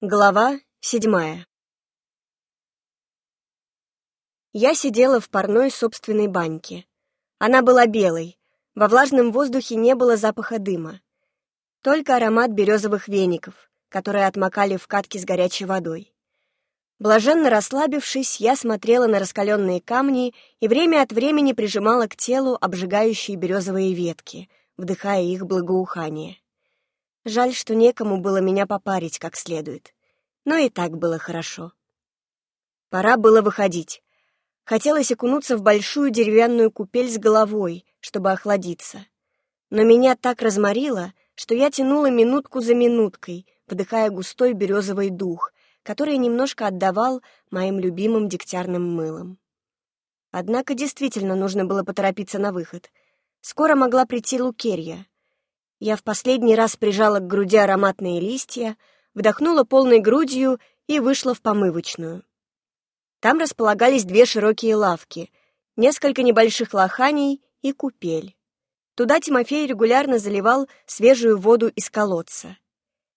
Глава седьмая Я сидела в парной собственной баньке. Она была белой, во влажном воздухе не было запаха дыма. Только аромат березовых веников, которые отмокали в катке с горячей водой. Блаженно расслабившись, я смотрела на раскаленные камни и время от времени прижимала к телу обжигающие березовые ветки, вдыхая их благоухание. Жаль, что некому было меня попарить как следует. Но и так было хорошо. Пора было выходить. Хотелось окунуться в большую деревянную купель с головой, чтобы охладиться. Но меня так разморило, что я тянула минутку за минуткой, вдыхая густой березовый дух, который немножко отдавал моим любимым дегтярным мылом. Однако действительно нужно было поторопиться на выход. Скоро могла прийти Лукерья — я в последний раз прижала к груди ароматные листья, вдохнула полной грудью и вышла в помывочную. Там располагались две широкие лавки, несколько небольших лоханий и купель. Туда Тимофей регулярно заливал свежую воду из колодца.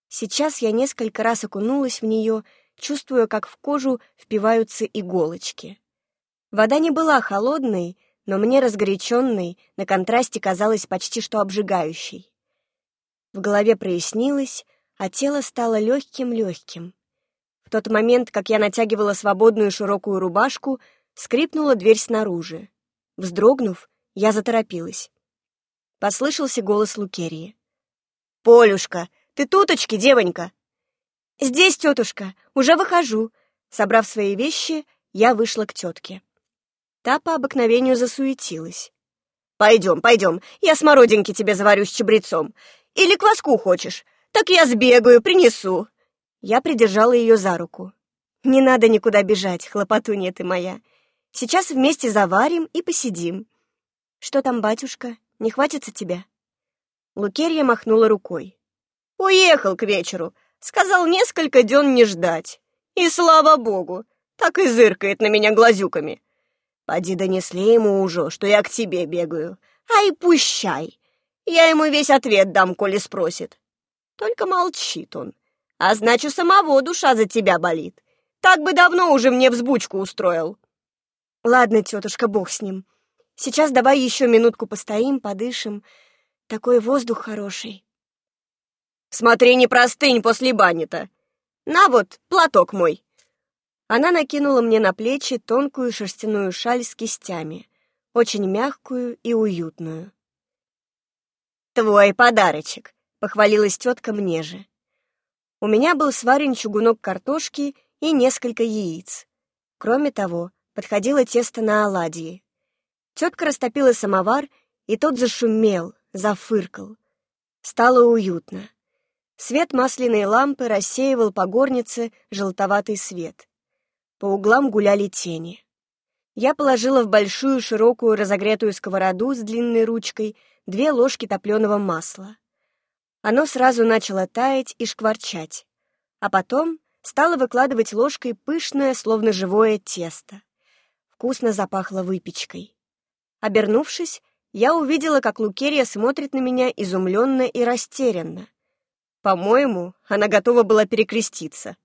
Сейчас я несколько раз окунулась в нее, чувствуя, как в кожу впиваются иголочки. Вода не была холодной, но мне разгоряченной на контрасте казалась почти что обжигающей. В голове прояснилось, а тело стало легким-легким. В тот момент, как я натягивала свободную широкую рубашку, скрипнула дверь снаружи. Вздрогнув, я заторопилась. Послышался голос Лукерии. «Полюшка, ты туточки, девонька?» «Здесь, тетушка, уже выхожу». Собрав свои вещи, я вышла к тетке. Та по обыкновению засуетилась. «Пойдем, пойдем, я смородинки тебе заварю с чабрецом. Или кваску хочешь? Так я сбегаю, принесу». Я придержала ее за руку. «Не надо никуда бежать, хлопотунья ты моя. Сейчас вместе заварим и посидим». «Что там, батюшка? Не хватится тебя?» Лукерья махнула рукой. «Уехал к вечеру. Сказал несколько дён не ждать. И слава богу, так и зыркает на меня глазюками. Поди донесли ему уже, что я к тебе бегаю. Ай, пущай. Я ему весь ответ дам, коли спросит. Только молчит он. А значит, самого душа за тебя болит. Так бы давно уже мне взбучку устроил. Ладно, тетушка, бог с ним. Сейчас давай еще минутку постоим, подышим. Такой воздух хороший. Смотри, не простынь после бани-то. На вот, платок мой. Она накинула мне на плечи тонкую шерстяную шаль с кистями, очень мягкую и уютную. «Твой подарочек», — похвалилась тетка мне же. У меня был сварен чугунок картошки и несколько яиц. Кроме того, подходило тесто на оладьи. Тетка растопила самовар, и тот зашумел, зафыркал. Стало уютно. Свет масляной лампы рассеивал по горнице желтоватый свет. По углам гуляли тени. Я положила в большую широкую разогретую сковороду с длинной ручкой две ложки топленого масла. Оно сразу начало таять и шкварчать, а потом стала выкладывать ложкой пышное, словно живое тесто. Вкусно запахло выпечкой. Обернувшись, я увидела, как Лукерия смотрит на меня изумленно и растерянно. По-моему, она готова была перекреститься.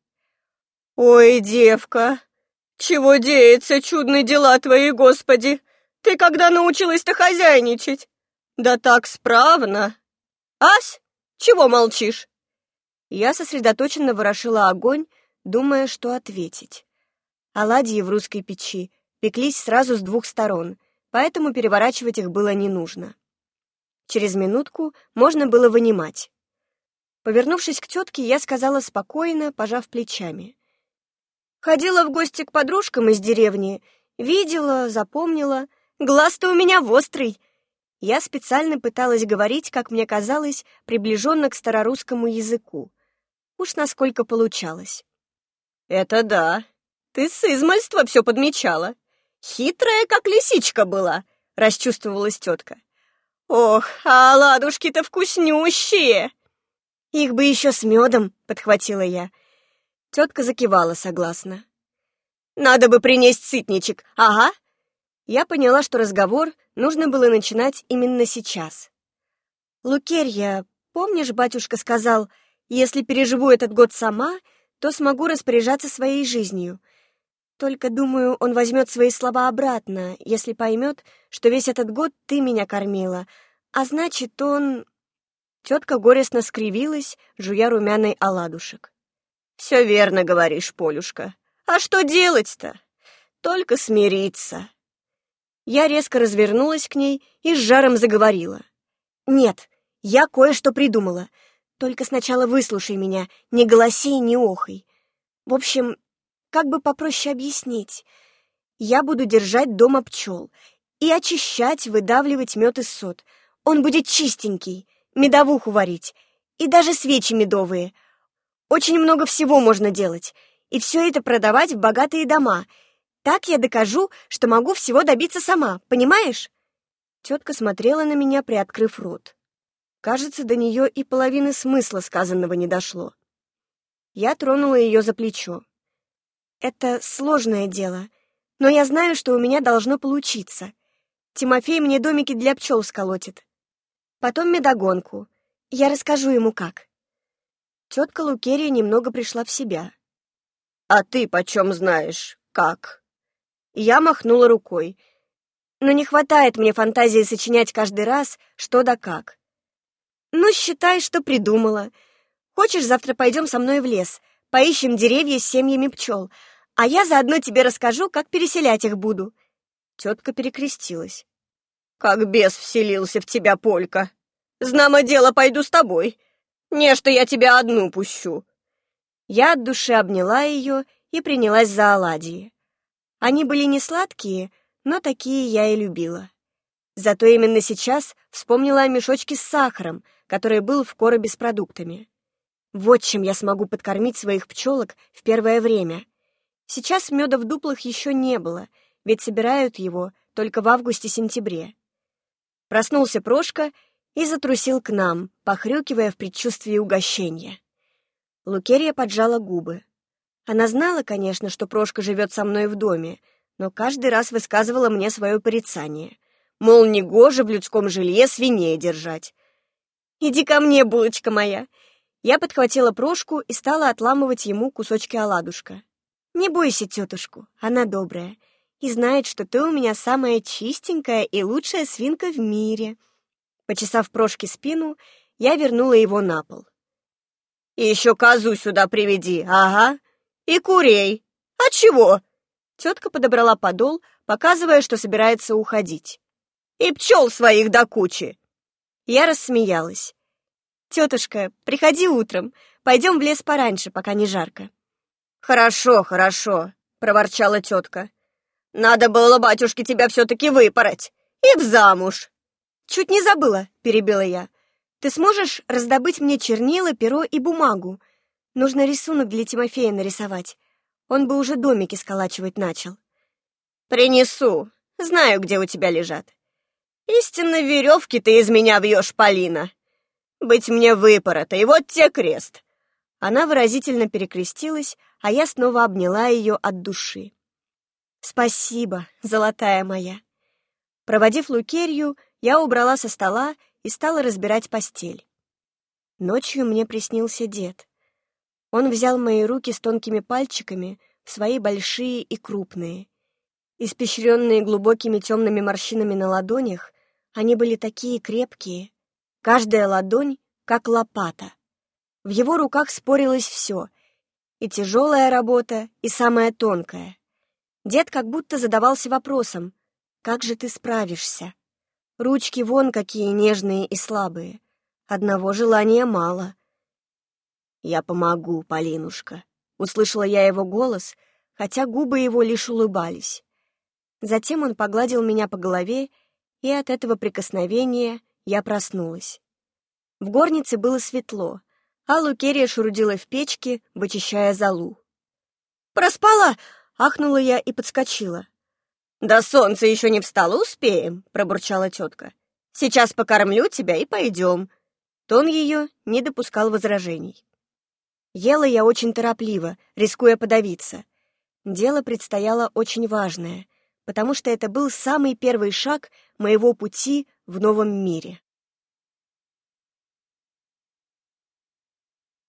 «Ой, девка, чего деется, чудные дела твои, Господи! Ты когда научилась-то хозяйничать? Да так справно! Ась, чего молчишь?» Я сосредоточенно ворошила огонь, думая, что ответить. Оладьи в русской печи пеклись сразу с двух сторон, поэтому переворачивать их было не нужно. Через минутку можно было вынимать. Повернувшись к тетке, я сказала спокойно, пожав плечами. «Ходила в гости к подружкам из деревни, видела, запомнила. Глаз-то у меня вострый, я специально пыталась говорить, как мне казалось, приближенно к старорусскому языку. Уж насколько получалось. «Это да. Ты с измальства все подмечала. Хитрая, как лисичка была», — расчувствовалась тетка. «Ох, а ладушки-то вкуснющие!» «Их бы еще с медом», — подхватила я. Тетка закивала согласно. «Надо бы принести сытничек, ага». Я поняла, что разговор Нужно было начинать именно сейчас. «Лукерья, помнишь, батюшка сказал, если переживу этот год сама, то смогу распоряжаться своей жизнью. Только, думаю, он возьмет свои слова обратно, если поймет, что весь этот год ты меня кормила, а значит, он...» Тетка горестно скривилась, жуя румяный оладушек. «Все верно говоришь, Полюшка. А что делать-то? Только смириться». Я резко развернулась к ней и с жаром заговорила. «Нет, я кое-что придумала. Только сначала выслушай меня, не голоси и не охай. В общем, как бы попроще объяснить. Я буду держать дома пчел и очищать, выдавливать мед из сот. Он будет чистенький, медовуху варить и даже свечи медовые. Очень много всего можно делать, и все это продавать в богатые дома. Так я докажу, что могу всего добиться сама, понимаешь? Тетка смотрела на меня, приоткрыв рот. Кажется, до нее и половины смысла сказанного не дошло. Я тронула ее за плечо. «Это сложное дело, но я знаю, что у меня должно получиться. Тимофей мне домики для пчел сколотит. Потом медогонку. Я расскажу ему, как». Тетка Лукерия немного пришла в себя. «А ты почем знаешь, как?» Я махнула рукой. «Но не хватает мне фантазии сочинять каждый раз, что да как. «Ну, считай, что придумала. Хочешь, завтра пойдем со мной в лес, поищем деревья с семьями пчел, а я заодно тебе расскажу, как переселять их буду». Тетка перекрестилась. «Как бес вселился в тебя, Полька! Знамо дело, пойду с тобой. Не, что я тебя одну пущу». Я от души обняла ее и принялась за оладьи. Они были не сладкие, но такие я и любила. Зато именно сейчас вспомнила о мешочке с сахаром — который был в коробе с продуктами. Вот чем я смогу подкормить своих пчелок в первое время. Сейчас меда в дуплах еще не было, ведь собирают его только в августе-сентябре. Проснулся Прошка и затрусил к нам, похрюкивая в предчувствии угощения. Лукерия поджала губы. Она знала, конечно, что Прошка живет со мной в доме, но каждый раз высказывала мне свое порицание. Мол, негоже в людском жилье свиней держать. «Иди ко мне, булочка моя!» Я подхватила прошку и стала отламывать ему кусочки оладушка. «Не бойся тетушку, она добрая и знает, что ты у меня самая чистенькая и лучшая свинка в мире». Почесав прошки спину, я вернула его на пол. «И еще козу сюда приведи, ага, и курей. А чего?» Тетка подобрала подол, показывая, что собирается уходить. «И пчел своих до кучи!» Я рассмеялась. «Тетушка, приходи утром. Пойдем в лес пораньше, пока не жарко». «Хорошо, хорошо», — проворчала тетка. «Надо было, батюшке, тебя все-таки выпороть. И в замуж». «Чуть не забыла», — перебила я. «Ты сможешь раздобыть мне чернила, перо и бумагу? Нужно рисунок для Тимофея нарисовать. Он бы уже домики сколачивать начал». «Принесу. Знаю, где у тебя лежат. Истинно веревки ты из меня вьешь, Полина. Быть мне выпорота, и вот те крест. Она выразительно перекрестилась, а я снова обняла ее от души. Спасибо, золотая моя. Проводив Лукерью, я убрала со стола и стала разбирать постель. Ночью мне приснился дед. Он взял мои руки с тонкими пальчиками свои большие и крупные. Испещренные глубокими темными морщинами на ладонях, они были такие крепкие, каждая ладонь как лопата. В его руках спорилось все, и тяжелая работа, и самая тонкая. Дед как будто задавался вопросом, как же ты справишься? Ручки вон какие нежные и слабые. Одного желания мало. «Я помогу, Полинушка», — услышала я его голос, хотя губы его лишь улыбались. Затем он погладил меня по голове и от этого прикосновения я проснулась. В горнице было светло, а Лукерия шурудила в печке, вычищая золу. «Проспала!» — ахнула я и подскочила. «Да солнце еще не встало, успеем!» — пробурчала тетка. «Сейчас покормлю тебя и пойдем». Тон ее не допускал возражений. Ела я очень торопливо, рискуя подавиться. Дело предстояло очень важное — потому что это был самый первый шаг моего пути в новом мире.